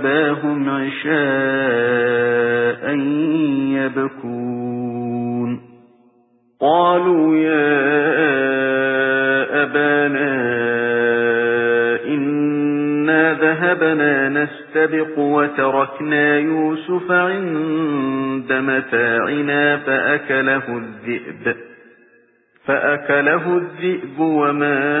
أَبَاهُمْ عِشَاءً يَبْكُونَ قَالُوا يَا أَبَانَا ذهبنا نستبق وتركنا يوسف عند متاعنا فأكله الذئب فأكله الذئب وما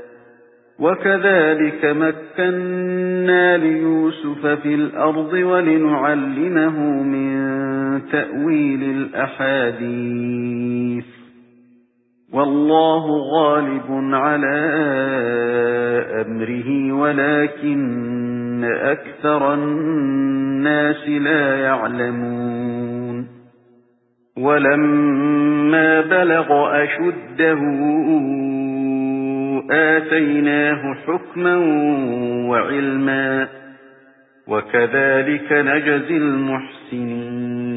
وكذلك مكنا ليوسف في الأرض ولنعلمه من تأويل الأحاديث. والله غالب على أمره ولكن أكثر الناس لا يعلمون. ولما بلغ أشده آتيناه حكما وعلما وكذلك نجزي المحسنين